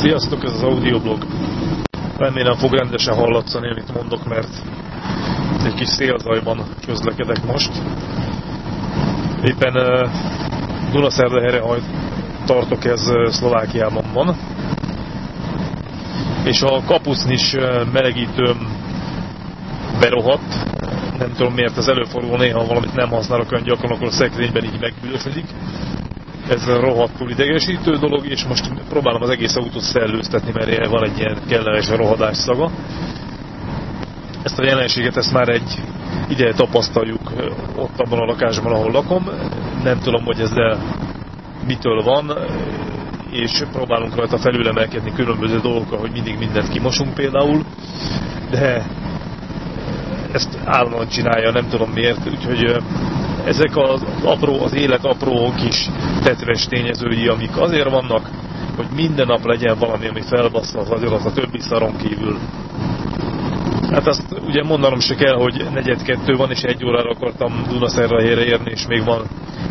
Sziasztok, ez az audioblog. Remélem fog rendesen hallatszani, amit mondok, mert egy kis szélzajban közlekedek most. Éppen uh, Dunaszerdahelyre tartok, ez uh, Szlovákiában van. És a kapusznis uh, melegítőm berohadt. Nem tudom miért ez előfordul, néha valamit nem használok olyan gyakran, akkor a szekrényben így megbűlösödik ez rohadtul idegesítő dolog, és most próbálom az egész autót szellőztetni, mert van egy ilyen kellemes rohadás szaga. Ezt a jelenséget ezt már egy ideje tapasztaljuk ott abban a lakásban, ahol lakom. Nem tudom, hogy ezzel mitől van, és próbálunk rajta felülemelkedni különböző dolgokkal, hogy mindig mindent kimosunk például, de ezt állandóan csinálja, nem tudom miért, úgyhogy ezek az apró, az élet apró kis tetves tényezői, amik azért vannak, hogy minden nap legyen valami, ami felbassza az agyadat a többi szaron kívül. Hát azt ugye mondanom se kell, hogy negyed kettő van, és egy órára akartam Dunaszerrahelyre érni, és még van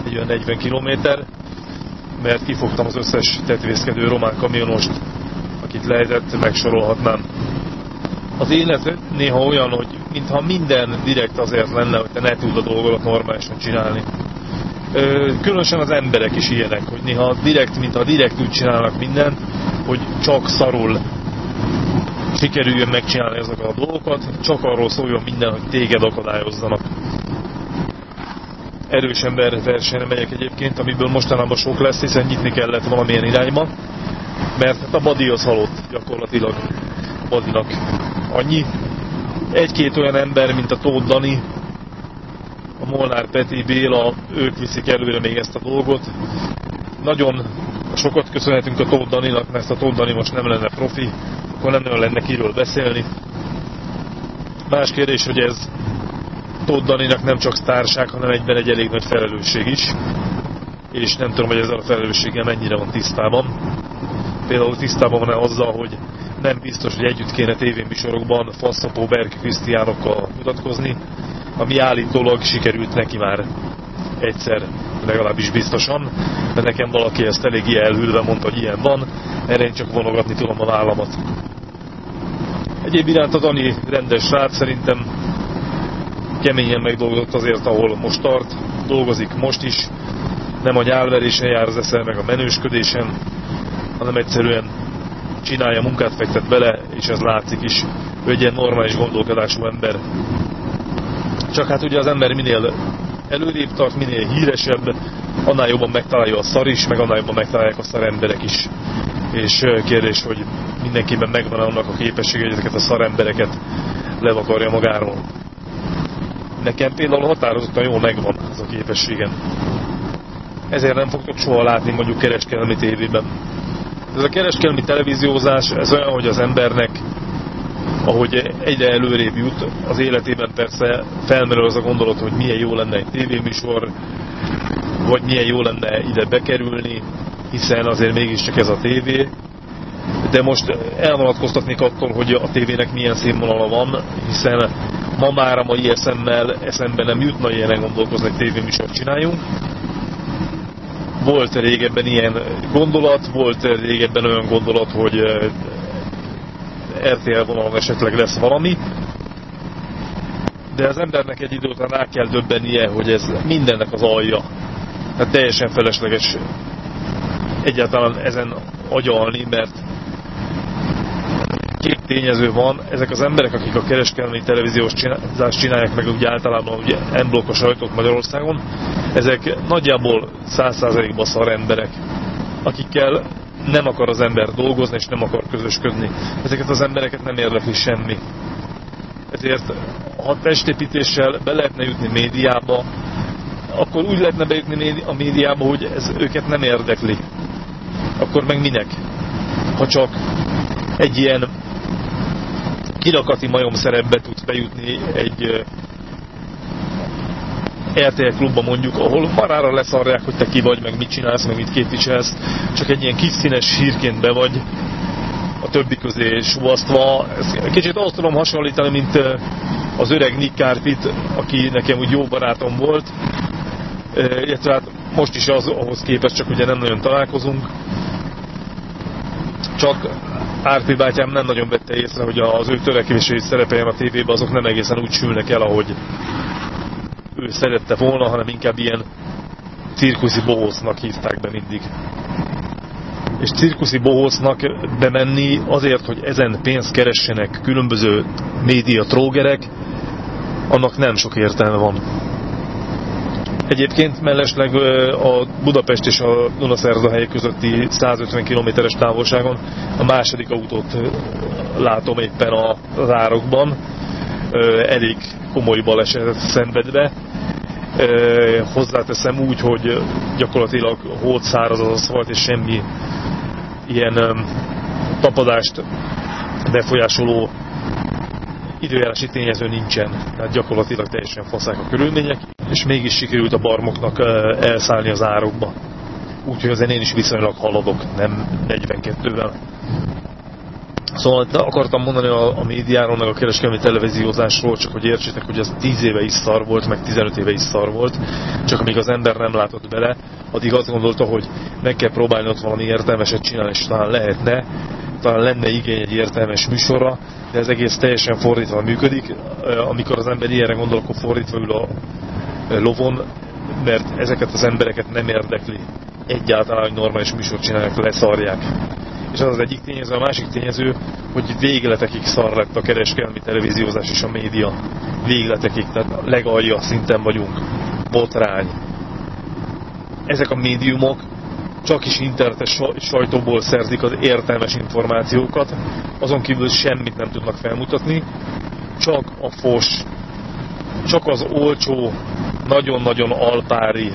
egy olyan 40 kilométer, mert kifogtam az összes tetvészkedő román kamionost, akit lehetett, megsorolhatnám. Az élet néha olyan, hogy mintha minden direkt azért lenne, hogy te ne tud a dolgodat normálisan csinálni. Különösen az emberek is ilyenek, hogy néha direkt, mintha direkt úgy csinálnak mindent, hogy csak szarul sikerüljön megcsinálni ezeket a dolgokat, csak arról szóljon minden, hogy téged akadályozzanak. Erős ember versenyre megyek egyébként, amiből mostanában sok lesz, hiszen nyitni kellett valamilyen irányba, mert hát a badi az halott gyakorlatilag badinak annyi, egy-két olyan ember, mint a Tóth Dani, a Molnár Peti Béla, ők viszik előre még ezt a dolgot. Nagyon sokat köszönhetünk a Tóth Daninak, mert a Tóth Dani most nem lenne profi, akkor nem nagyon lenne kiről beszélni. Más kérdés, hogy ez Tóth Daninak nem csak sztárság, hanem egyben egy elég nagy felelősség is. És nem tudom, hogy ezzel a felelősséggel mennyire van tisztában. Például tisztában van-e azzal, hogy nem biztos, hogy együtt kéne tévéműsorokban Faszapó Berki Krisztiánokkal mutatkozni, ami állítólag sikerült neki már egyszer, legalábbis biztosan, de nekem valaki ezt eléggé elhűlve mondta, hogy ilyen van, erre én csak vonogatni tudom a vállamat. Egyéb iránt a Dani rendes srác szerintem keményen megdolgozott azért, ahol most tart, dolgozik most is, nem a nyálverésen jár az eszel, meg a menősködésen, hanem egyszerűen csinálja, munkát fektet bele, és ez látszik is, hogy egy ilyen normális gondolkodású ember. Csak hát ugye az ember minél előrébb tart, minél híresebb, annál jobban megtalálja a szar is, meg annál jobban megtalálják a szar emberek is. És kérdés, hogy mindenkiben megvan annak a képessége, hogy ezeket a szar embereket levakarja magáról. Nekem például határozottan jól megvan ez a képességem. Ezért nem fogtok soha látni mondjuk kereskedelmi tévében ez a kereskedelmi televíziózás, ez olyan, hogy az embernek, ahogy egyre előrébb jut, az életében persze felmerül az a gondolat, hogy milyen jó lenne egy tévéműsor, vagy milyen jó lenne ide bekerülni, hiszen azért mégiscsak ez a tévé. De most elvonatkoztatnék attól, hogy a tévének milyen színvonala van, hiszen ma már a mai eszemmel eszembe nem jutna ilyenek gondolkozni, hogy tévéműsort csináljunk volt régebben ilyen gondolat, volt régebben olyan gondolat, hogy RTL vonalon esetleg lesz valami, de az embernek egy idő után rá kell döbbennie, hogy ez mindennek az alja. Tehát teljesen felesleges egyáltalán ezen agyalni, mert tényező van, ezek az emberek, akik a kereskedelmi televíziós csinálást csinálják meg ugye általában ugye a sajtót Magyarországon, ezek nagyjából 100%-ban szar emberek, akikkel nem akar az ember dolgozni és nem akar közösködni. Ezeket az embereket nem érdekli semmi. Ezért ha testépítéssel be lehetne jutni médiába, akkor úgy lehetne bejutni a médiába, hogy ez őket nem érdekli. Akkor meg minek? Ha csak egy ilyen kirakati majom szerepbe tudsz bejutni egy RTL klubba mondjuk, ahol marára leszarják, hogy te ki vagy, meg mit csinálsz, meg mit képviselsz, csak egy ilyen kis színes hírként be vagy a többi közé suvasztva. Ezt kicsit azt tudom hasonlítani, mint az öreg Nick Carpit, aki nekem úgy jó barátom volt, illetve hát most is az ahhoz képest, csak ugye nem nagyon találkozunk. csak Árpi bátyám nem nagyon vette észre, hogy az ő törekvései szerepeljen a tévében, azok nem egészen úgy sülnek el, ahogy ő szerette volna, hanem inkább ilyen cirkuszi bohósznak hívták be mindig. És cirkuszi bohósznak bemenni azért, hogy ezen pénzt keressenek különböző média trógerek, annak nem sok értelme van. Egyébként mellesleg a Budapest és a Dunaszerdahely közötti 150 km-es távolságon a második autót látom éppen a árokban, elég komoly balesetet szenvedve. Hozzáteszem úgy, hogy gyakorlatilag hót száraz az aszfalt, és semmi ilyen tapadást befolyásoló időjárási tényező nincsen, tehát gyakorlatilag teljesen faszák a körülmények, és mégis sikerült a barmoknak elszállni az árokba. Úgyhogy azért én is viszonylag haladok, nem 42-vel. Szóval akartam mondani a, a médiáról, meg a kereskedelmi televíziózásról, csak hogy értsétek, hogy ez 10 éve is szar volt, meg 15 éve is szar volt, csak amíg az ember nem látott bele, addig azt gondolta, hogy meg kell próbálni ott valami értelmeset csinálni, és talán lehetne, talán lenne igény egy értelmes műsorra, de ez egész teljesen fordítva működik. Amikor az ember ilyenre gondol, akkor fordítva ül a lovon, mert ezeket az embereket nem érdekli egyáltalán, hogy normális műsort csinálják, leszarják. És az az egyik tényező, a másik tényező, hogy végletekig szar lett a kereskedelmi televíziózás és a média. Végletekig, tehát legalja szinten vagyunk. Botrány. Ezek a médiumok csak is internetes sajtóból szerzik az értelmes információkat, azon kívül semmit nem tudnak felmutatni, csak a fos, csak az olcsó, nagyon-nagyon alpári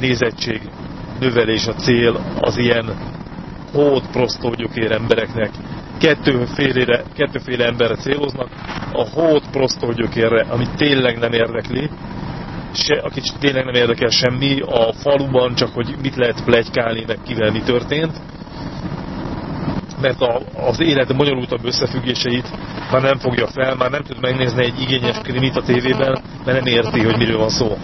nézettség növelés a cél az ilyen hód prostógyökér embereknek. Kettőféle, kettőféle emberre céloznak, a hód prostógyökérre, ami tényleg nem érdekli, se, akit tényleg nem érdekel semmi, a faluban csak, hogy mit lehet plegykálni, meg kivel mi történt, mert a, az élet bonyolultabb összefüggéseit már nem fogja fel, már nem tud megnézni egy igényes krimit a tévében, mert nem érti, hogy miről van szó.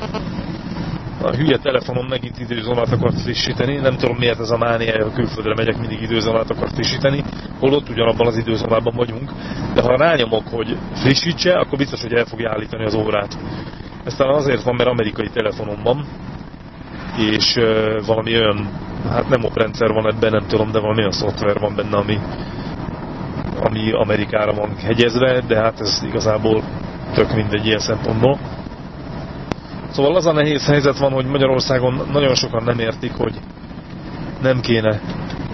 A hülye telefonom megint időzónát akart frissíteni, nem tudom miért ez a mánia, ha külföldre megyek, mindig időzónát akart frissíteni, holott ugyanabban az időzónában vagyunk, de ha rányomok, hogy frissítse, akkor biztos, hogy el fogja állítani az órát. Ez talán azért van, mert amerikai telefonom van, és valami olyan, hát nem oprendszer van ebben, nem tudom, de valami olyan szoftver van benne, ami, ami Amerikára van hegyezve, de hát ez igazából tök mindegy ilyen szempontból. Szóval az a nehéz helyzet van, hogy Magyarországon nagyon sokan nem értik, hogy nem kéne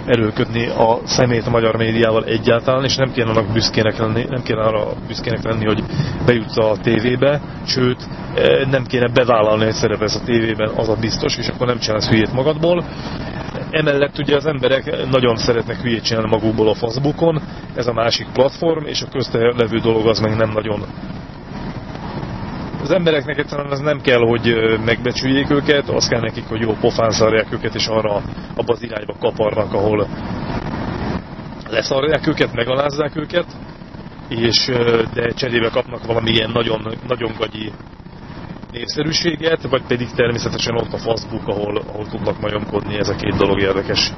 erőködni a szemét a magyar médiával egyáltalán, és nem kéne annak büszkének lenni, nem kéne arra büszkének lenni, hogy bejutsz a tévébe, sőt, e, nem kéne bevállalni, hogy szerepelsz a tévében, az a biztos, és akkor nem csinálsz hülyét magadból. Emellett ugye az emberek nagyon szeretnek hülyét csinálni magukból a Facebookon, ez a másik platform, és a közte levő dolog az meg nem nagyon az embereknek egyszerűen ez nem kell, hogy megbecsüljék őket, az kell nekik, hogy jó pofán szarják őket, és arra abba az irányba kaparnak, ahol leszarják őket, megalázzák őket, és de cserébe kapnak valamilyen nagyon, nagyon gagyi népszerűséget, vagy pedig természetesen ott a Facebook, ahol, ahol tudnak majomkodni, ez a két dolog érdekes.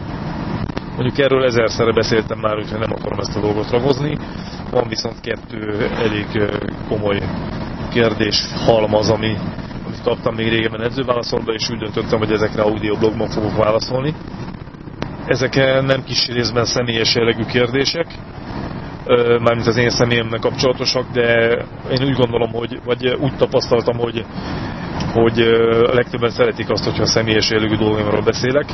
Mondjuk erről ezerszer beszéltem már, úgyhogy nem akarom ezt a dolgot ragozni. Van viszont kettő elég komoly kérdés halmaz, ami, amit kaptam még régebben edzőválaszolba, és úgy döntöttem, hogy ezekre audioblogban fogok válaszolni. Ezek nem kis részben személyes jellegű kérdések, mármint az én személyemnek kapcsolatosak, de én úgy gondolom, hogy, vagy úgy tapasztaltam, hogy, hogy a legtöbben szeretik azt, hogyha személyes jellegű dolgokról beszélek.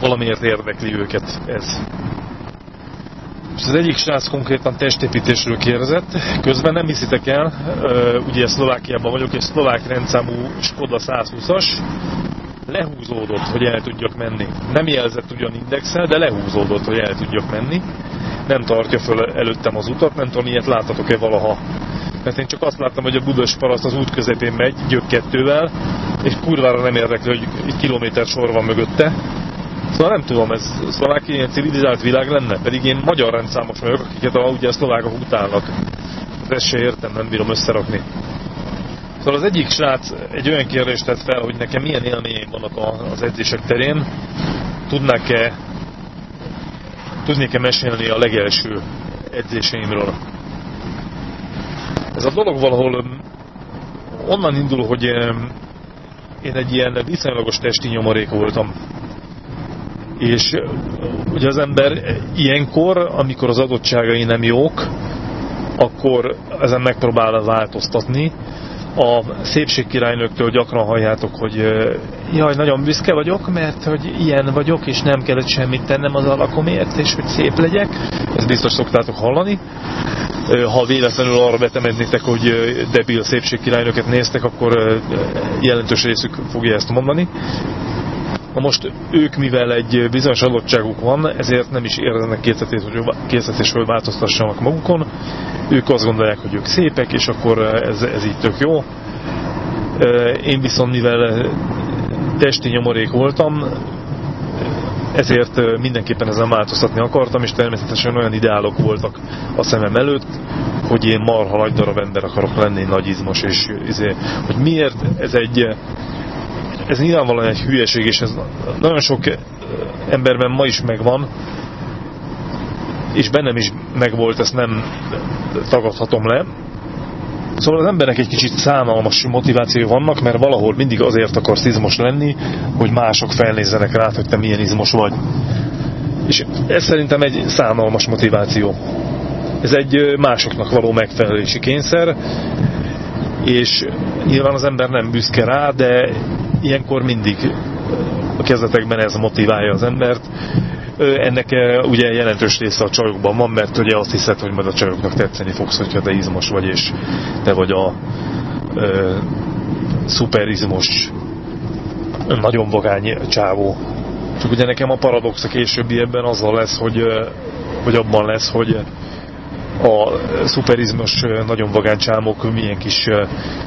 Valamiért érdekli őket ez. És az egyik srác konkrétan testépítésről kérdezett. Közben nem hiszitek el, ugye Szlovákiában vagyok, és szlovák rendszámú Skoda 120-as lehúzódott, hogy el tudjak menni. Nem jelzett ugyan indexel, de lehúzódott, hogy el tudjak menni. Nem tartja föl előttem az utat, nem tudom, ilyet láttatok-e valaha. Mert én csak azt láttam, hogy a Budas paraszt az út közepén megy, gyök kettővel, és kurvára nem érdekli, hogy egy kilométer sor van mögötte Szóval nem tudom, ez Szlovákia ilyen civilizált világ lenne, pedig én magyar rendszámos vagyok, akiket a, ugye a szlovákok utálnak. Ezt se értem, nem bírom összerakni. Szóval az egyik srác egy olyan kérdést tett fel, hogy nekem milyen élményeim vannak az edzések terén. Tudnák-e tudnék-e mesélni a legelső edzéseimről. Ez a dolog valahol onnan indul, hogy én egy ilyen viszonylagos testi nyomorék voltam. És ugye az ember ilyenkor, amikor az adottságai nem jók, akkor ezen megpróbál változtatni. A szépségkirálynőktől gyakran halljátok, hogy jaj, nagyon büszke vagyok, mert hogy ilyen vagyok, és nem kellett semmit tennem az alakomért, és hogy szép legyek. Ezt biztos szoktátok hallani. Ha véletlenül arra betemednétek, hogy debil szépségkirálynőket néztek, akkor jelentős részük fogja ezt mondani. Na most ők, mivel egy bizonyos adottságuk van, ezért nem is érdenek készítésről változtassanak magukon. Ők azt gondolják, hogy ők szépek, és akkor ez, ez így tök jó. Én viszont, mivel testi nyomorék voltam, ezért mindenképpen ezen változtatni akartam, és természetesen olyan ideálok voltak a szemem előtt, hogy én marha nagy darab ember akarok lenni, nagy izmos, és izé, hogy miért ez egy ez nyilvánvalóan egy hülyeség, és ez nagyon sok emberben ma is megvan, és bennem is megvolt, ezt nem tagadhatom le. Szóval az embernek egy kicsit szánalmas motiváció vannak, mert valahol mindig azért akarsz izmos lenni, hogy mások felnézzenek rá, hogy te milyen izmos vagy. És ez szerintem egy szánalmas motiváció. Ez egy másoknak való megfelelési kényszer, és nyilván az ember nem büszke rá, de ilyenkor mindig a kezdetekben ez motiválja az embert. Ennek ugye jelentős része a csajokban van, mert ugye azt hiszed, hogy majd a csajoknak tetszeni fogsz, hogyha te izmos vagy, és te vagy a ö, szuperizmos, nagyon vagány csávó. Csak ugye nekem a paradox a későbbi ebben azzal lesz, hogy, hogy abban lesz, hogy a szuperizmos, nagyon vagány csámok milyen kis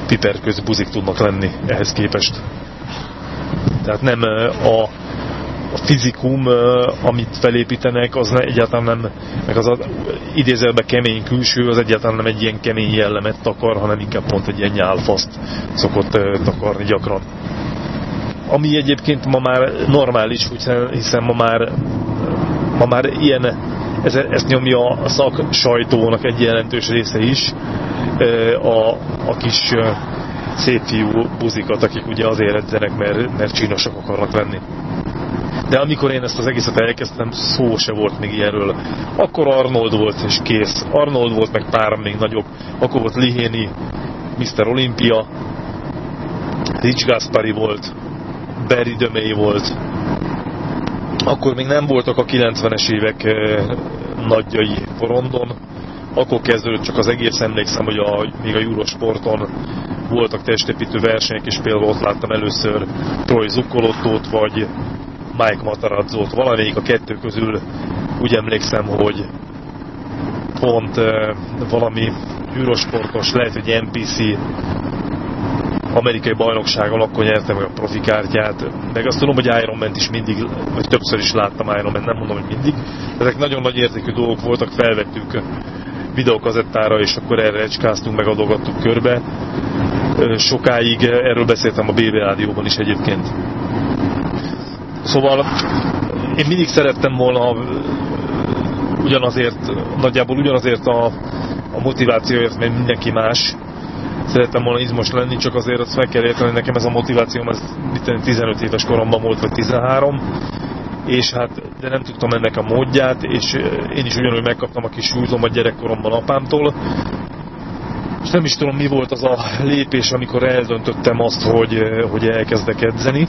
piperköz buzik tudnak lenni ehhez képest. Tehát nem a, a fizikum, amit felépítenek, az egyáltalán nem, meg az, az idézelben kemény külső, az egyáltalán nem egy ilyen kemény jellemet takar, hanem inkább pont egy ilyen nyálfaszt szokott takarni gyakran. Ami egyébként ma már normális, hiszen ma már, ma már ilyen, ez, ezt nyomja a szak sajtónak egy jelentős része is, a, a kis szép fiú buzikat, akik ugye azért edzenek, mert, mert csínosak akarnak lenni. De amikor én ezt az egészet elkezdtem, szó se volt még ilyenről. Akkor Arnold volt és kész. Arnold volt, meg pár még nagyobb. Akkor volt Lihéni, Mr. Olympia, Rich Gaspari volt, Barry Dömey volt. Akkor még nem voltak a 90-es évek eh, nagyjai porondon. Akkor kezdődött csak az egész, emlékszem, hogy a, még a Eurosporton voltak testépítő versenyek, és például ott láttam először Troy Zuccolottót, vagy Mike Matarazzót, valamelyik a kettő közül úgy emlékszem, hogy pont uh, valami űrosportos, lehet, hogy NPC amerikai bajnokságon akkor nyerte meg a profi kártyát, meg azt tudom, hogy Iron Man-t is mindig, vagy többször is láttam Iron Man, nem mondom, hogy mindig. Ezek nagyon nagy értékű dolgok voltak, felvettük videókazettára, és akkor erre ecskáztunk, meg adogattuk körbe sokáig, erről beszéltem a BB rádióban is egyébként. Szóval én mindig szerettem volna ugyanazért, nagyjából ugyanazért a, a motivációért, mert mindenki más. Szerettem volna izmos lenni, csak azért azt meg kell érteni, nekem ez a motivációm, ez 15 éves koromban volt, vagy 13, és hát, de nem tudtam ennek a módját, és én is ugyanúgy megkaptam a kis súlyzomat gyerekkoromban apámtól, és nem is tudom mi volt az a lépés, amikor eldöntöttem azt, hogy, hogy elkezdek edzeni.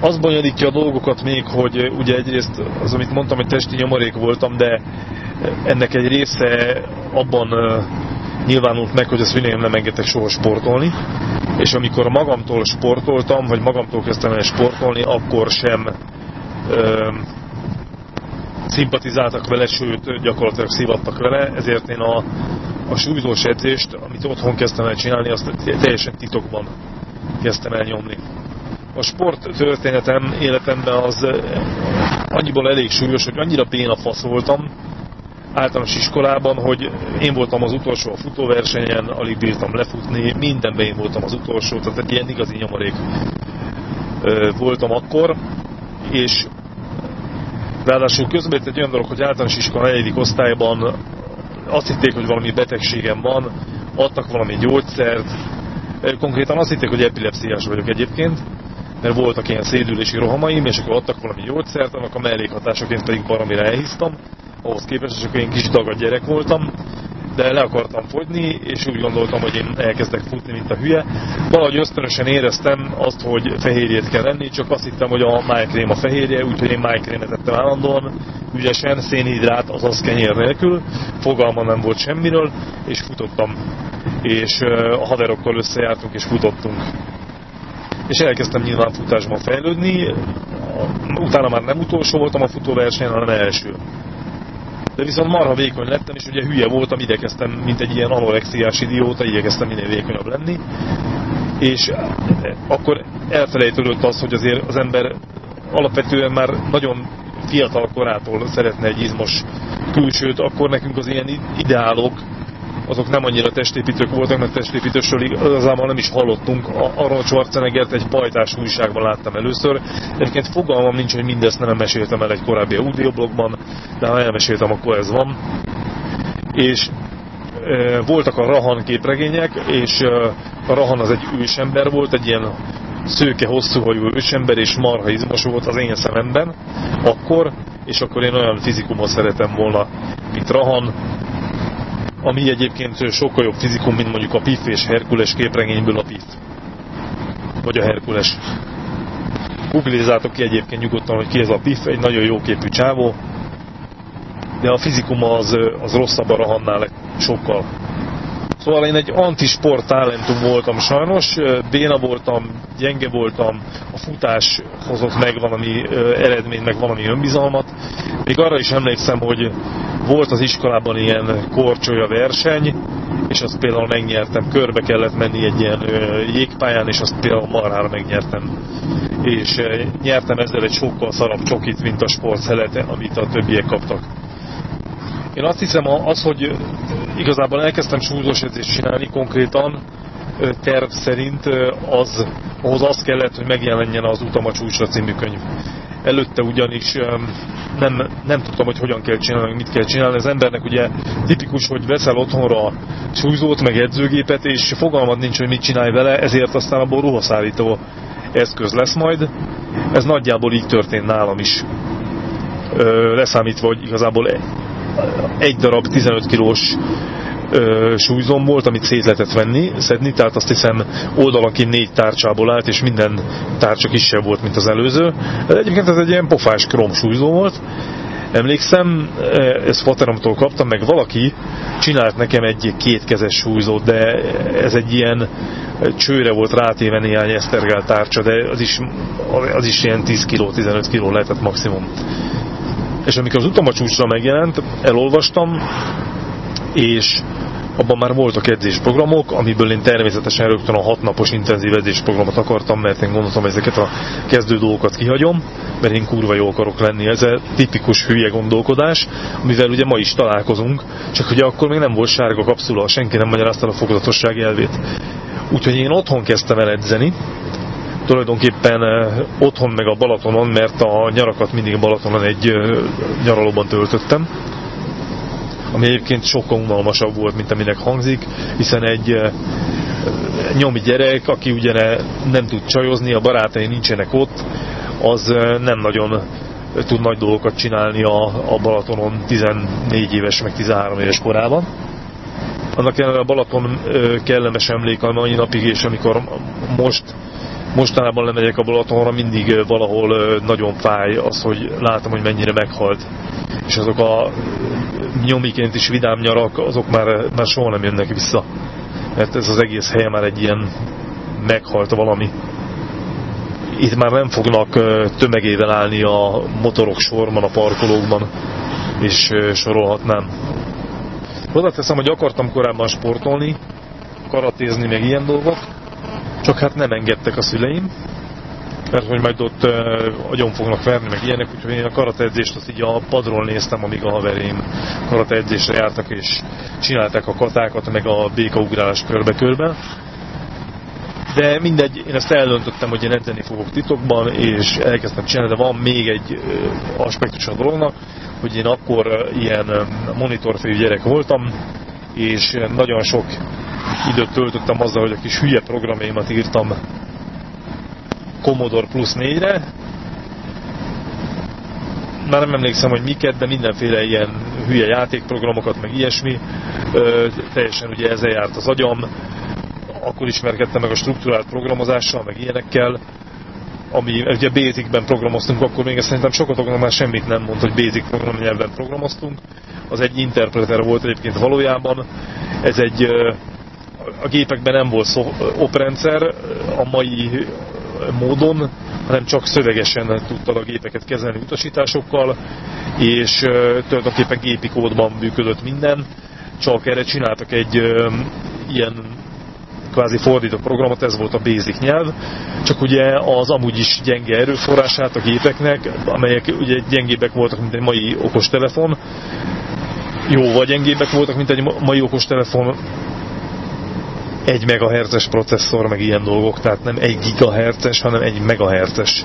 Az bonyolítja a dolgokat még, hogy ugye egyrészt az, amit mondtam, hogy testi nyomorék voltam, de ennek egy része abban nyilvánult meg, hogy a szüleim nem engedtek soha sportolni, és amikor magamtól sportoltam, vagy magamtól kezdtem el sportolni, akkor sem szimpatizáltak vele, sőt gyakorlatilag szívattak vele, ezért én a, a súlyzós edzést, amit otthon kezdtem el csinálni, azt teljesen titokban kezdtem el nyomni. A sport történetem életemben az annyiból elég súlyos, hogy annyira béna fasz voltam általános iskolában, hogy én voltam az utolsó a futóversenyen, alig bírtam lefutni, mindenben én voltam az utolsó, tehát egy ilyen igazi nyomorék voltam akkor, és Ráadásul közben egy olyan dolog, hogy általános iskola 4. osztályban azt hitték, hogy valami betegségem van, adtak valami gyógyszert, konkrétan azt hitték, hogy epilepsziás vagyok egyébként, mert voltak ilyen szédülési rohamaim, és akkor adtak valami gyógyszert, annak a mellékhatásaként pedig baromira elhisztam, ahhoz képest, és akkor én kis dagad gyerek voltam, de le akartam fogyni, és úgy gondoltam, hogy én elkezdek futni, mint a hülye. Valahogy ösztönösen éreztem azt, hogy fehérjét kell lenni, csak azt hittem, hogy a májkrém a fehérje, úgyhogy én májkrémet ettem állandóan, ügyesen, szénhidrát, azaz kenyér nélkül, fogalma nem volt semmiről, és futottam. És a haverokkal összejártunk, és futottunk. És elkezdtem nyilván futásban fejlődni, utána már nem utolsó voltam a futóversenyen, hanem első de viszont marha vékony lettem, és ugye hülye voltam, igyekeztem, mint egy ilyen anorexiás idióta, igyekeztem minél vékonyabb lenni, és akkor elfelejtődött az, hogy azért az ember alapvetően már nagyon fiatal korától szeretne egy izmos külsőt, akkor nekünk az ilyen ideálok, azok nem annyira testépítők voltak, mert testépítősről igazából nem is hallottunk. Arról Schwarzeneggert egy pajtás újságban láttam először. Egyébként fogalmam nincs, hogy mindezt nem meséltem el egy korábbi audioblogban, de ha elmeséltem, akkor ez van. És e, voltak a Rahan képregények, és e, a Rahan az egy ősember volt, egy ilyen szőke, hosszú hajú ősember, és marha izmos volt az én szememben akkor, és akkor én olyan fizikumot szeretem volna, mint Rahan, ami egyébként sokkal jobb fizikum, mint mondjuk a PIF és Herkules képregényből a PIF. Vagy a Herkules. Googlizátok ki egyébként nyugodtan, hogy ki ez a PIF, egy nagyon jó képű csávó, de a fizikum az, az rosszabb a rahannál sokkal. Szóval én egy antisport talentum voltam sajnos, béna voltam, gyenge voltam, a futás hozott meg valami eredmény, meg valami önbizalmat. Még arra is emlékszem, hogy volt az iskolában ilyen korcsolya verseny, és azt például megnyertem, körbe kellett menni egy ilyen jégpályán, és azt például marhára megnyertem. És nyertem ezzel egy sokkal szarabb csokit, mint a sportszelete, amit a többiek kaptak. Én azt hiszem, az, hogy igazából elkezdtem súlyos edzést csinálni konkrétan, terv szerint az, ahhoz az kellett, hogy megjelenjen az Utam a csúcsra című könyv. Előtte ugyanis nem, nem tudtam, hogy hogyan kell csinálni, mit kell csinálni. Az embernek ugye tipikus, hogy veszel otthonra súlyzót, meg edzőgépet, és fogalmad nincs, hogy mit csinálj vele, ezért aztán abból ruhaszállító eszköz lesz majd. Ez nagyjából így történt nálam is. leszámítva, hogy igazából egy darab 15 kilós ö, súlyzom volt, amit szét lehetett venni, szedni, tehát azt hiszem oldalanként négy tárcsából állt, és minden tárcsa kisebb volt, mint az előző. De egyébként ez egy ilyen pofás krom súlyzó volt. Emlékszem, ezt fateromtól kaptam, meg valaki csinált nekem egy kétkezes súlyzót, de ez egy ilyen csőre volt rátéve néhány esztergál tárcsa, de az is, az is ilyen 10 kg, 15 kg lehetett maximum. És amikor az utamacsúcsra megjelent, elolvastam, és abban már voltak edzésprogramok, amiből én természetesen rögtön a hatnapos intenzív edzésprogramot akartam, mert én gondoltam, ezeket a kezdő dolgokat kihagyom, mert én kurva jó akarok lenni. Ez a tipikus hülye gondolkodás, amivel ugye ma is találkozunk, csak ugye akkor még nem volt sárga kapszula, senki nem magyarázta a fokozatosság elvét. Úgyhogy én otthon kezdtem el edzeni, tulajdonképpen otthon meg a Balatonon, mert a nyarakat mindig a Balatonon egy nyaralóban töltöttem ami egyébként sokkal unalmasabb volt, mint aminek hangzik, hiszen egy nyomi gyerek, aki ugye nem tud csajozni, a barátai nincsenek ott, az nem nagyon tud nagy dolgokat csinálni a, a Balatonon 14 éves, meg 13 éves korában. Annak ellenére a Balaton kellemes emlék a mai napig, és amikor most mostanában lemegyek a Balatonra, mindig valahol nagyon fáj az, hogy látom, hogy mennyire meghalt. És azok a nyomiként is vidám nyarak, azok már, már soha nem jönnek vissza. Mert ez az egész hely már egy ilyen meghalt valami. Itt már nem fognak tömegével állni a motorok sorban, a parkolókban, és sorolhatnám. Hozzáteszem, hogy akartam korábban sportolni, karatézni, meg ilyen dolgok, csak hát nem engedtek a szüleim, mert hogy majd ott uh, agyon fognak verni, meg ilyenek, úgyhogy én a karateedzést azt így a padról néztem, amíg a haverém karateedzésre jártak, és csinálták a katákat, meg a békaugrálás körbe-körbe. De mindegy, én ezt eldöntöttem, hogy én edzeni fogok titokban, és elkezdtem csinálni, de van még egy aspektus a dolognak, hogy én akkor ilyen monitorfejű gyerek voltam, és nagyon sok időt töltöttem azzal, hogy a kis hülye programjaimat írtam Commodore Plus 4-re. Már nem emlékszem, hogy miket, de mindenféle ilyen hülye játékprogramokat, meg ilyesmi. Ö, teljesen ugye ezzel járt az agyam. Akkor ismerkedtem meg a struktúrált programozással, meg ilyenekkel ami ugye Basic-ben programoztunk, akkor még szerintem sokatoknak már semmit nem mond, hogy Basic programnyelven programoztunk. Az egy interpreter volt egyébként valójában. Ez egy a gépekben nem volt oprendszer a mai módon, hanem csak szövegesen tudtad a gépeket kezelni utasításokkal, és tulajdonképpen gépi kódban működött minden, csak erre csináltak egy ilyen kvázi fordított programot, ez volt a basic nyelv, csak ugye az amúgy is gyenge erőforrását a gépeknek, amelyek ugye gyengébbek voltak, mint egy mai okostelefon, jóval gyengébbek voltak, mint egy mai okostelefon, 1 MHz-es processzor, meg ilyen dolgok, tehát nem 1 GHz-es, hanem 1 MHz-es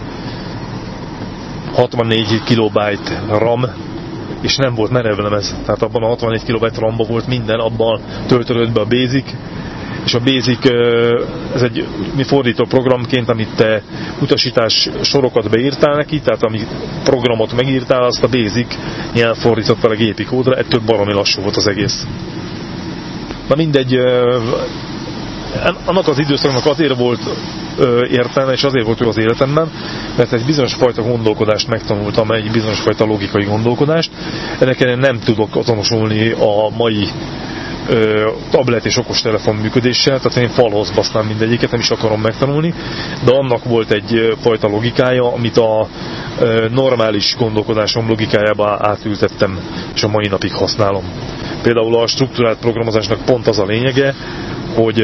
64 kilobyte RAM, és nem volt merevlemez, tehát abban a 64 kilobyte RAM-ban volt minden, abban töltődött be a Basic, és a Basic ez egy mi fordító programként, amit te utasítás sorokat beírtál neki, tehát ami programot megírtál, azt a Basic nyelv fordította a gépi kódra, ettől baromi lassú volt az egész. Na mindegy, annak az időszaknak azért volt értelme, és azért volt ő az életemben, mert egy bizonyos fajta gondolkodást megtanultam, egy bizonyos fajta logikai gondolkodást. Ennek én nem tudok azonosulni a mai tablet és okostelefon működéssel, tehát én falhoz basznám mindegyiket, nem is akarom megtanulni, de annak volt egy fajta logikája, amit a normális gondolkodásom logikájába átültettem, és a mai napig használom. Például a struktúrált programozásnak pont az a lényege, hogy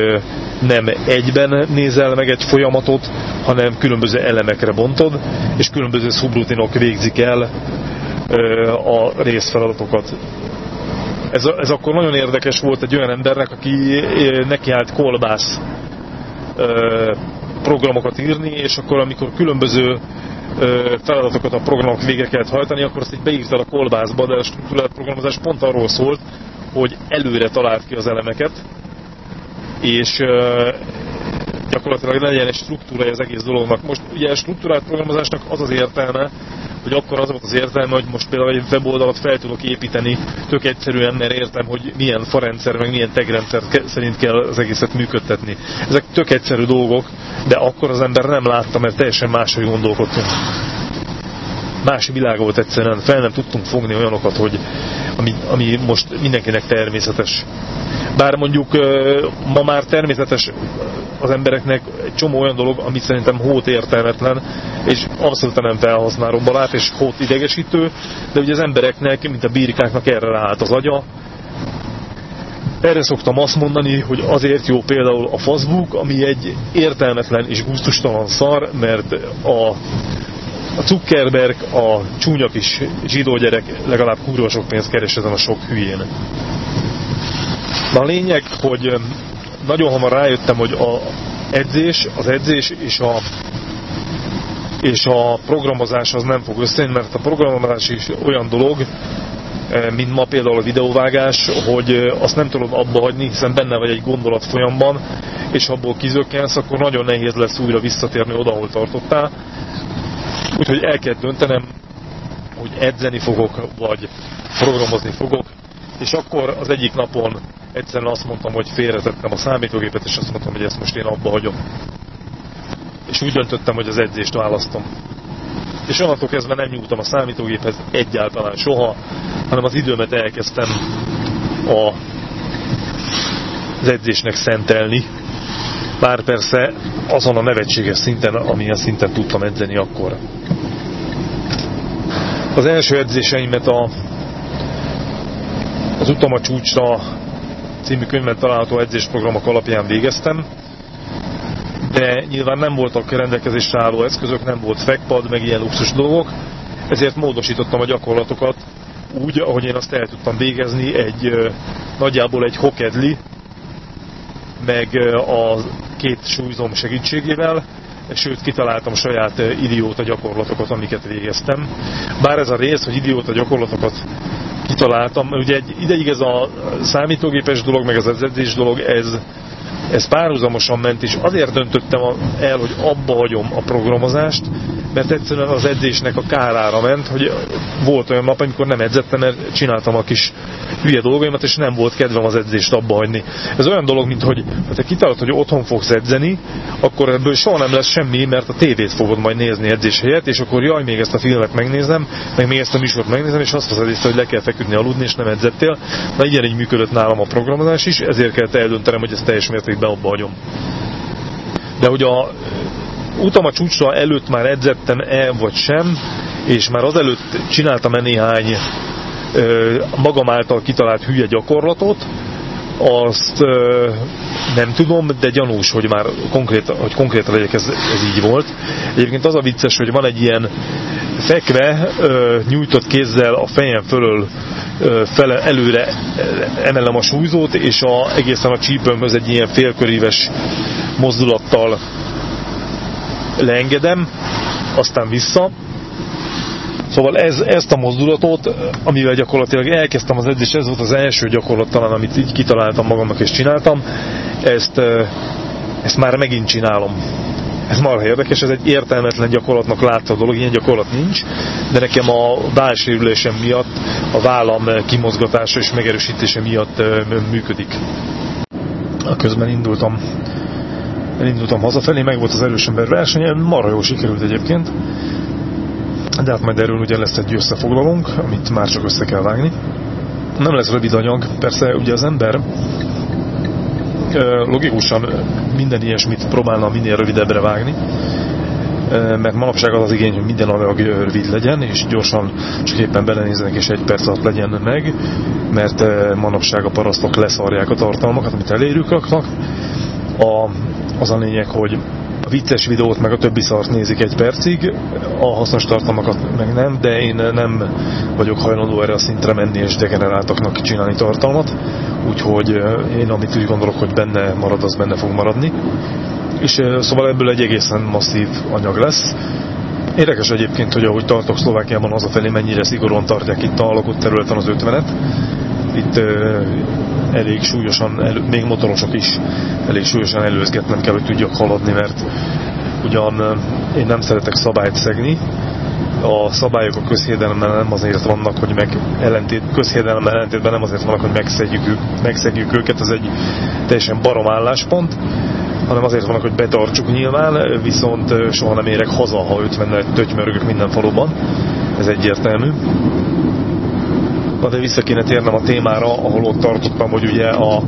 nem egyben nézel meg egy folyamatot, hanem különböző elemekre bontod, és különböző szubrutinok végzik el a részfeladatokat. Ez, ez akkor nagyon érdekes volt egy olyan embernek, aki nekiállt kolbász programokat írni, és akkor amikor különböző feladatokat a programok végre kellett hajtani, akkor azt így beírtad a kolbászba, de a struktúrált programozás pont arról szólt, hogy előre talált ki az elemeket, és gyakorlatilag legyen egy struktúrája az egész dolognak. Most ugye a struktúrált programozásnak az az értelme, hogy akkor az volt az értelme, hogy most például egy weboldalat fel tudok építeni tök egyszerűen, mert értem, hogy milyen farendszer, meg milyen tegrendszer szerint kell az egészet működtetni. Ezek tök egyszerű dolgok, de akkor az ember nem látta, mert teljesen máshogy gondolkodtunk. Más világ volt egyszerűen, fel nem tudtunk fogni olyanokat, hogy ami, ami most mindenkinek természetes. Bár mondjuk ma már természetes az embereknek egy csomó olyan dolog, ami szerintem hót értelmetlen, és abszolút nem felhasználó barát, és hót idegesítő, de ugye az embereknek, mint a bírkáknak erre ráállt az agya, erre szoktam azt mondani, hogy azért jó például a Facebook, ami egy értelmetlen és gusztustalan szar, mert a, a Zuckerberg, a csúnya kis zsidó gyerek legalább kurva sok pénzt keres ezen a sok hülyén. Na a lényeg, hogy nagyon hamar rájöttem, hogy a edzés, az edzés és a, és a programozás az nem fog összejönni, mert a programozás is olyan dolog, mint ma például a videóvágás, hogy azt nem tudod abba hagyni, hiszen benne vagy egy gondolat folyamban, és abból kizökkensz, akkor nagyon nehéz lesz újra visszatérni oda, ahol tartottál. Úgyhogy el kell döntenem, hogy edzeni fogok, vagy programozni fogok, és akkor az egyik napon egyszerűen azt mondtam, hogy félretettem a számítógépet, és azt mondtam, hogy ezt most én abba hagyom. És úgy döntöttem, hogy az edzést választom. És onnantól kezdve nem nyújtam a számítógéphez egyáltalán soha, hanem az időmet elkezdtem a, az edzésnek szentelni. Bár persze azon a nevetséges szinten, amilyen szinten tudtam edzeni akkor. Az első edzéseimet a az Utam a csúcsra című könyvben található edzésprogramok alapján végeztem, de nyilván nem voltak rendelkezésre álló eszközök, nem volt fekpad, meg ilyen luxus dolgok, ezért módosítottam a gyakorlatokat úgy, ahogy én azt el tudtam végezni, egy nagyjából egy hokedli, meg a két súlyzom segítségével, sőt kitaláltam saját idióta gyakorlatokat, amiket végeztem. Bár ez a rész, hogy idióta gyakorlatokat kitaláltam, ugye egy ideig ez a számítógépes dolog, meg ez az edzés dolog, ez ez párhuzamosan ment, és azért döntöttem el, hogy abba hagyom a programozást, mert egyszerűen az edzésnek a kárára ment, hogy volt olyan nap, amikor nem edzettem, mert csináltam a kis hülye dolgaimat, és nem volt kedvem az edzést abba hagyni. Ez olyan dolog, mint hogy ha te kitalálod, hogy otthon fogsz edzeni, akkor ebből soha nem lesz semmi, mert a tévét fogod majd nézni edzés helyett, és akkor jaj, még ezt a filmet megnézem, meg még ezt a műsort megnézem, és azt veszed észre, hogy le kell feküdni aludni, és nem edzettél. Na igen, így működött nálam a programozás is, ezért kellett eldöntenem, hogy ezt teljes mértékben abba hagyom. De hogy a utam a csúcsra előtt már edzettem-e vagy sem, és már azelőtt csináltam-e néhány magam által kitalált hülye gyakorlatot, azt ö, nem tudom, de gyanús, hogy már konkrét, hogy konkrétan legyek, ez, ez így volt. Egyébként az a vicces, hogy van egy ilyen fekve, ö, nyújtott kézzel a fejem fölől ö, fele, előre emelem a súlyzót, és a, egészen a csípőmhöz egy ilyen félköríves mozdulattal leengedem, aztán vissza, Szóval ez, ezt a mozdulatot, amivel gyakorlatilag elkezdtem az edzés, ez volt az első gyakorlat talán, amit így kitaláltam magamnak és csináltam, ezt, ezt már megint csinálom. Ez marha érdekes, ez egy értelmetlen gyakorlatnak látszó dolog, ilyen gyakorlat nincs, de nekem a válsérülésem miatt, a vállam kimozgatása és megerősítése miatt működik. A közben indultam elindultam hazafelé, meg volt az erős ember versenye, marha jól sikerült egyébként de hát majd erről ugye lesz egy összefoglalónk, amit már csak össze kell vágni. Nem lesz rövid anyag, persze ugye az ember logikusan minden ilyesmit próbálna minél rövidebbre vágni, mert manapság az az igény, hogy minden anyag rövid legyen, és gyorsan csak éppen belenéznek, és egy perc alatt legyen meg, mert manapság a parasztok leszarják a tartalmakat, amit elérjük raknak. A, az a lényeg, hogy a vicces videót meg a többi szart nézik egy percig, a hasznos tartalmakat meg nem, de én nem vagyok hajlandó erre a szintre menni és degeneráltaknak csinálni tartalmat, úgyhogy én amit úgy gondolok, hogy benne marad, az benne fog maradni. És szóval ebből egy egészen masszív anyag lesz. Érdekes egyébként, hogy ahogy tartok Szlovákiában hazafelé, mennyire szigorúan tartják itt a lakott területen az 50-et. Itt elég súlyosan, elő, még motorosok is elég súlyosan előzgetnem kell, hogy tudjak haladni, mert ugyan én nem szeretek szabályt szegni, a szabályok a közhiedelemmel nem azért vannak, hogy meg ellentét, közhiedelemmel ellentétben nem azért vannak, hogy megszegjük, megszegjük őket, ez egy teljesen barom álláspont, hanem azért vannak, hogy betartsuk nyilván, viszont soha nem érek haza, ha 50 tötymörgök minden faluban, ez egyértelmű. Na de vissza kéne térnem a témára, ahol ott tartottam, hogy ugye a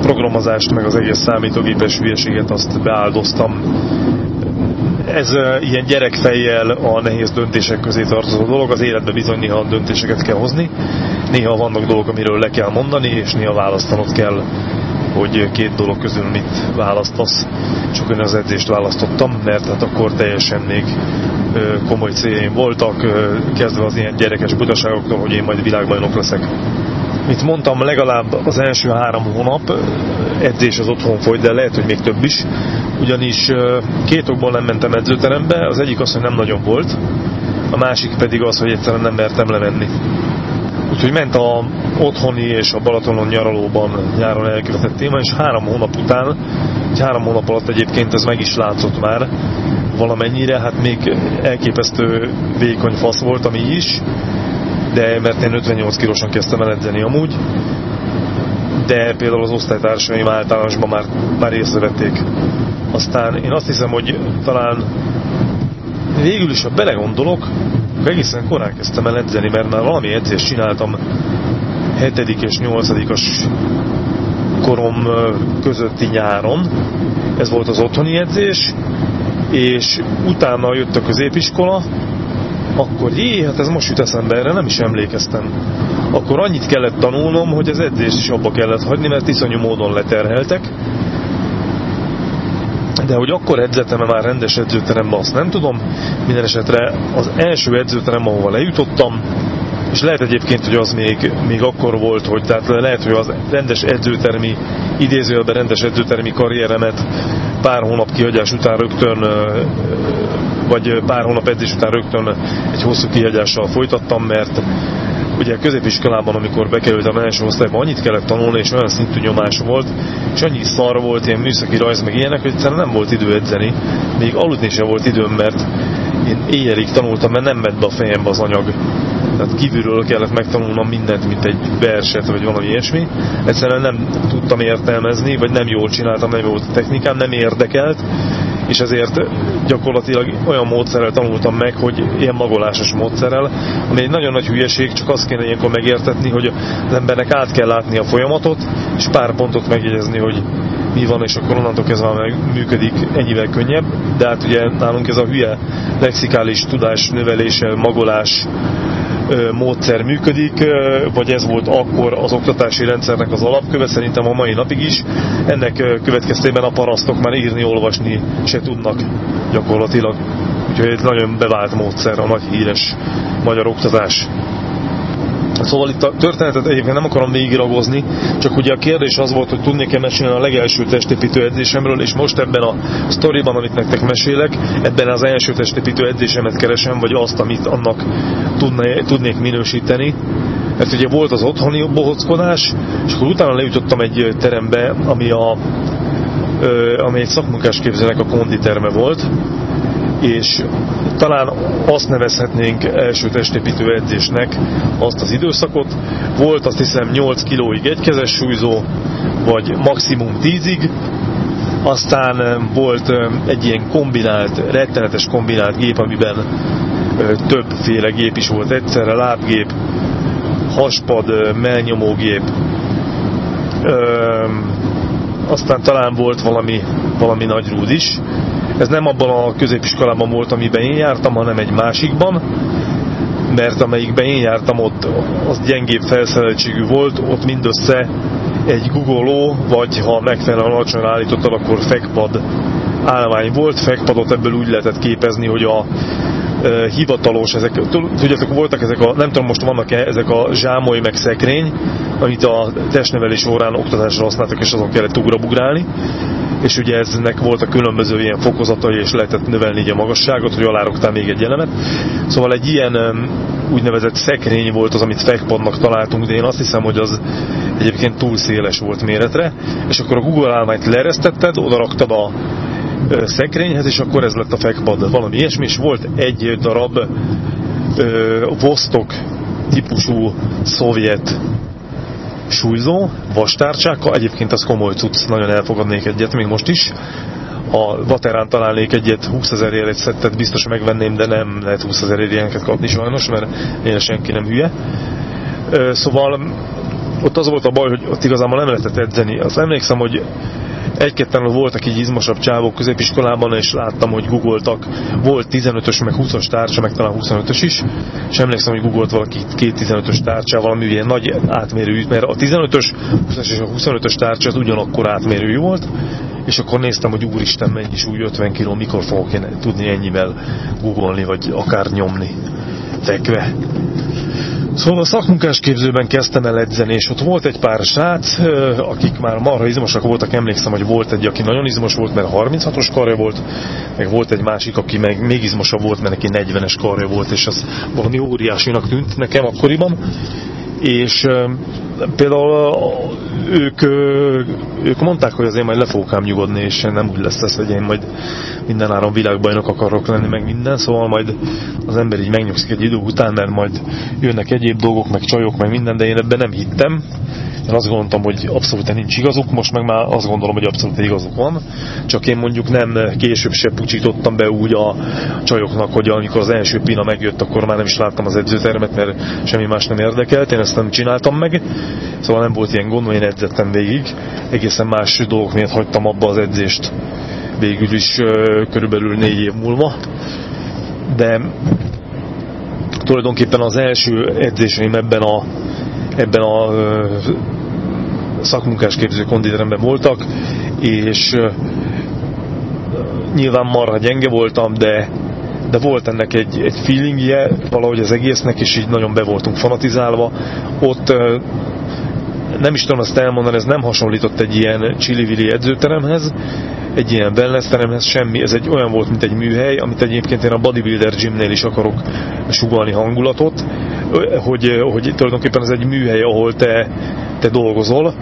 programozást, meg az egész számítógépes hülyeséget azt beáldoztam. Ez ilyen gyerekfejjel a nehéz döntések közé tartozó dolog. Az életben bizony néha döntéseket kell hozni. Néha vannak dolgok, amiről le kell mondani, és néha választanod kell hogy két dolog közül mit választasz. Csak én az edzést választottam, mert hát akkor teljesen még komoly céljaim voltak, kezdve az ilyen gyerekes butaságoktól, hogy én majd világbajnok leszek. Mint mondtam, legalább az első három hónap edzés az otthon folyt, de lehet, hogy még több is. Ugyanis két okból nem mentem edzőterembe, az egyik az, hogy nem nagyon volt, a másik pedig az, hogy egyszerűen nem mertem levenni. Úgyhogy ment a otthoni és a Balatonon nyaralóban nyáron elkövetett téma, és három hónap után, egy három hónap alatt egyébként ez meg is látszott már valamennyire, hát még elképesztő vékony fasz volt, ami is, de mert én 58 kilósan kezdtem el edzeni amúgy, de például az osztálytársaim általánosban már, már észrevették. Aztán én azt hiszem, hogy talán végül is, ha belegondolok, egészen korán kezdtem el edzeni, mert már valami edzést csináltam 7. és 8. korom közötti nyáron. Ez volt az otthoni edzés, és utána jött a középiskola, akkor jé, hát ez most jut eszembe, erre nem is emlékeztem. Akkor annyit kellett tanulnom, hogy az edzést is abba kellett hagyni, mert iszonyú módon leterheltek. De hogy akkor edzettem -e már rendes edzőteremben, azt nem tudom. Minden esetre az első edzőterem, ahova lejutottam, és lehet egyébként, hogy az még, még akkor volt, hogy tehát lehet, hogy az rendes edzőtermi, idézőjelben rendes edzőtermi karrieremet pár hónap kihagyás után rögtön, vagy pár hónap edzés után rögtön egy hosszú kihagyással folytattam, mert ugye középiskolában, amikor bekerültem első osztályba, annyit kellett tanulni, és olyan szintű nyomás volt, és annyi szar volt, ilyen műszaki rajz, meg ilyenek, hogy egyszerűen nem volt idő edzeni. Még aludni sem volt időm, mert én éjjelig tanultam, mert nem ment be a fejembe az anyag. Tehát kívülről kellett megtanulnom mindent, mint egy verset, vagy valami ilyesmi. Egyszerűen nem tudtam értelmezni, vagy nem jól csináltam, nem volt a technikám, nem érdekelt, és ezért gyakorlatilag olyan módszerrel tanultam meg, hogy ilyen magolásos módszerrel, ami egy nagyon nagy hülyeség, csak azt kéne ilyenkor megértetni, hogy az embernek át kell látni a folyamatot, és pár pontot megjegyezni, hogy mi van, és akkor onnantól kezdve meg működik ennyivel könnyebb, de hát ugye nálunk ez a hülye lexikális tudás növelése, magolás, módszer működik, vagy ez volt akkor az oktatási rendszernek az alapköve, szerintem a mai napig is. Ennek következtében a parasztok már írni, olvasni se tudnak gyakorlatilag. Úgyhogy egy nagyon bevált módszer a nagy híres magyar oktatás. Szóval itt a történetet egyébként nem akarom végigiragozni, csak ugye a kérdés az volt, hogy tudnék-e mesélni a legelső testépítő edzésemről, és most ebben a sztoriban, amit nektek mesélek, ebben az első testépítő edzésemet keresem, vagy azt, amit annak tudné, tudnék minősíteni. Mert ugye volt az otthoni bohockodás, és akkor utána lejutottam egy terembe, ami, a, ami egy szakmunkás képzelek a konditerme volt, és talán azt nevezhetnénk első testépítő edzésnek azt az időszakot. Volt azt hiszem 8 kilóig egykezes súlyzó, vagy maximum 10-ig, aztán volt egy ilyen kombinált, rettenetes kombinált gép, amiben többféle gép is volt egyszerre, lábgép, haspad, melnyomógép, aztán talán volt valami, valami nagy rúd is, ez nem abban a középiskolában volt, amiben én jártam, hanem egy másikban, mert amelyikben én jártam, ott az gyengébb felszereltségű volt, ott mindössze egy googoló, vagy ha megfelelően alacsonyra állítottad, akkor fekpad állvány volt. Fekpadot ebből úgy lehetett képezni, hogy a hivatalos, ezek, tudjátok, voltak ezek a, nem tudom most vannak-e ezek a zsámoly meg szekrény, amit a testnevelés órán oktatásra használtak, és azon kellett ugrabugrálni, és ugye eznek voltak különböző ilyen fokozatai, és lehetett növelni a magasságot, hogy alároktál még egy elemet. Szóval egy ilyen úgynevezett szekrény volt az, amit fekpadnak találtunk, de én azt hiszem, hogy az egyébként túl széles volt méretre, és akkor a Google állványt leeresztetted, oda raktad a szekrényhez, és akkor ez lett a fekpad, valami ilyesmi, és volt egy darab ö, Vostok típusú szovjet súlyzó, vastárcsákkal, egyébként az komoly cucc, nagyon elfogadnék egyet, még most is. A Vaterán találnék egyet, 20 ezer egy szettet biztos megvenném, de nem lehet 20 ezer ilyeneket kapni sajnos, mert én senki nem hülye. Szóval ott az volt a baj, hogy ott igazából nem lehetett edzeni. Azt emlékszem, hogy egy-ketten voltak így izmosabb csávok középiskolában, és láttam, hogy googoltak. Volt 15-ös, meg 20-as tárcsa, meg talán 25-ös is, és emlékszem, hogy googolt valaki két 15-ös tárcsával, ami ugye nagy átmérőjű, mert a 15-ös, 20 és a 25-ös tárcsa az ugyanakkor átmérőjű volt, és akkor néztem, hogy úristen, mennyi úgy 50 kg, mikor fogok én tudni ennyivel googolni, vagy akár nyomni fekve. Szóval a szakmunkás képzőben kezdtem el edzeni, és ott volt egy pár srác, akik már marha izmosak voltak, emlékszem, hogy volt egy, aki nagyon izmos volt, mert 36-os karja volt, meg volt egy másik, aki meg még izmosabb volt, mert neki 40-es karja volt, és az valami óriásinak tűnt nekem akkoriban. És például ők, ők mondták, hogy azért majd le fogok ám nyugodni, és nem úgy lesz ez, hogy én majd mindenáron világbajnok akarok lenni, meg minden, szóval majd az ember így megnyugszik egy idő után, mert majd jönnek egyéb dolgok, meg csajok, meg minden, de én ebben nem hittem. Én azt gondoltam, hogy abszolút nincs igazuk, most meg már azt gondolom, hogy abszolút igazuk van. Csak én mondjuk nem később se pucsítottam be úgy a csajoknak, hogy amikor az első pina megjött, akkor már nem is láttam az edzőtermet, mert semmi más nem érdekelt, én ezt nem csináltam meg. Szóval nem volt ilyen gond, én edzettem végig. Egészen más dolgok miatt hagytam abba az edzést végül is körülbelül négy év múlva. De tulajdonképpen az első edzéseim ebben a, ebben a szakmunkás képző konditeremben voltak, és nyilván marha gyenge voltam, de, de volt ennek egy, egy feelingje valahogy az egésznek, és így nagyon be voltunk fanatizálva. Ott nem is tudom azt elmondani, ez nem hasonlított egy ilyen csili edzőteremhez, egy ilyen wellness teremhez semmi, ez egy olyan volt, mint egy műhely, amit egyébként én a bodybuilder gymnél is akarok sugalni hangulatot, hogy, hogy tulajdonképpen ez egy műhely, ahol te, te dolgozol,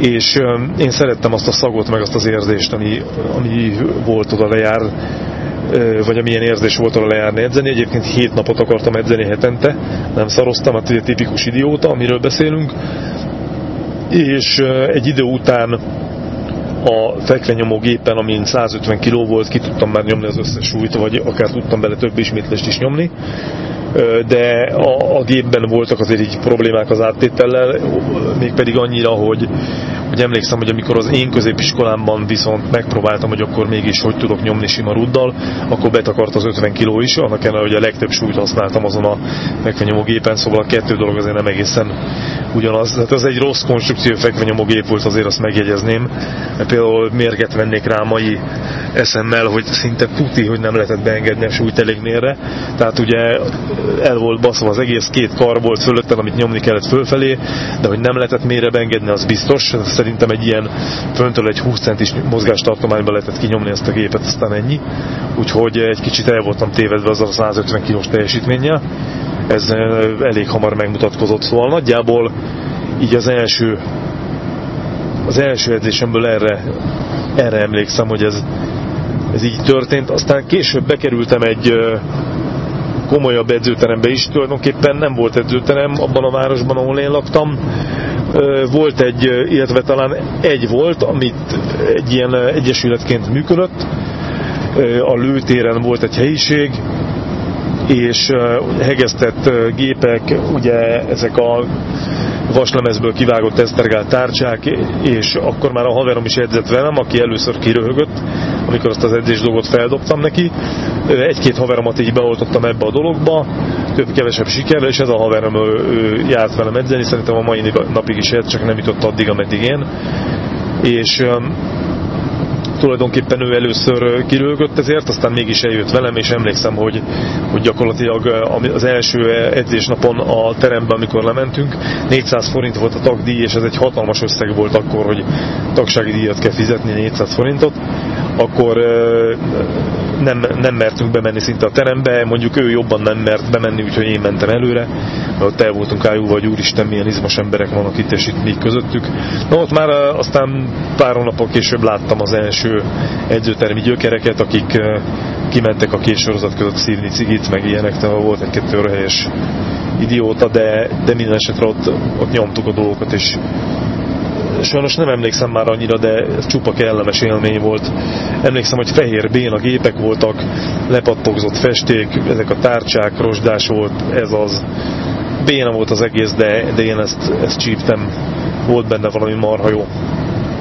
és én szerettem azt a szagot, meg azt az érzést, ami, ami volt oda lejár, vagy amilyen érzés volt oda lejárni edzeni. Egyébként hét napot akartam edzeni hetente, nem szaroztam, hát ugye tipikus idióta, amiről beszélünk, és egy idő után a fekvenyomó gépen, amin 150 kg volt, ki tudtam már nyomni az összes súlyt, vagy akár tudtam bele több ismétlést is nyomni. De a, a gépben voltak azért így problémák az áttétellel, mégpedig annyira, hogy, hogy emlékszem, hogy amikor az én középiskolámban viszont megpróbáltam, hogy akkor mégis hogy tudok nyomni sima ruddal, akkor betakart az 50 kg is, annak ellenére, hogy a legtöbb súlyt használtam azon a fekvenyomó gépen, szóval a kettő dolog azért nem egészen ugyanaz. Tehát ez egy rossz konstrukció fekvenyomó gép volt, azért azt megjegyezném. Mert például mérget vennék rá mai eszemmel, hogy szinte tuti, hogy nem lehetett beengedni a súlyt elég mérre. Tehát ugye el volt baszva az egész, két kar volt fölöttem, amit nyomni kellett fölfelé, de hogy nem lehetett mélyre beengedni, az biztos. Szerintem egy ilyen föntől egy 20 centis mozgástartományba lehetett kinyomni ezt a gépet, aztán ennyi. Úgyhogy egy kicsit el voltam tévedve az a 150 kilós teljesítménnyel. Ez elég hamar megmutatkozott, szóval nagyjából így az első az első edzésemből erre, erre emlékszem, hogy ez, ez így történt. Aztán később bekerültem egy komolyabb edzőterembe is. Tulajdonképpen nem volt edzőterem abban a városban, ahol én laktam. Volt egy, illetve talán egy volt, amit egy ilyen egyesületként működött. A lőtéren volt egy helyiség, és hegesztett gépek, ugye ezek a vaslemezből kivágott esztergált tárcsák, és akkor már a haverom is edzett velem, aki először kiröhögött, amikor azt az edzés dolgot feldobtam neki. Egy-két haveromat így beoltottam ebbe a dologba, több-kevesebb sikerrel, és ez a haverom ő, ő járt velem edzeni, szerintem a mai napig is ért, csak nem jutott addig, ameddig én. És tulajdonképpen ő először kirőgött ezért, aztán mégis eljött velem, és emlékszem, hogy, hogy gyakorlatilag az első edzésnapon a teremben, amikor lementünk, 400 forint volt a tagdíj, és ez egy hatalmas összeg volt akkor, hogy tagsági díjat kell fizetni, 400 forintot, akkor nem, nem mertünk bemenni szinte a terembe, mondjuk ő jobban nem mert bemenni, úgyhogy én mentem előre, mert ott el voltunk ájúva, hogy úristen, milyen izmos emberek vannak itt, és itt még közöttük. Na ott már aztán pár hónapok később láttam az első edzőtermi gyökereket, akik kimentek a késorozat között szívni cigit, meg ilyenek, tehát volt egy-kettő helyes idióta, de, de minden esetre ott, ott nyomtuk a dolgokat, és sajnos nem emlékszem már annyira, de ez csupa kellemes élmény volt. Emlékszem, hogy fehér béna gépek voltak, lepattogzott festék, ezek a tárcsák, rozsdás volt, ez az. Béna volt az egész, de, de én ezt, ezt csíptem. Volt benne valami marha jó.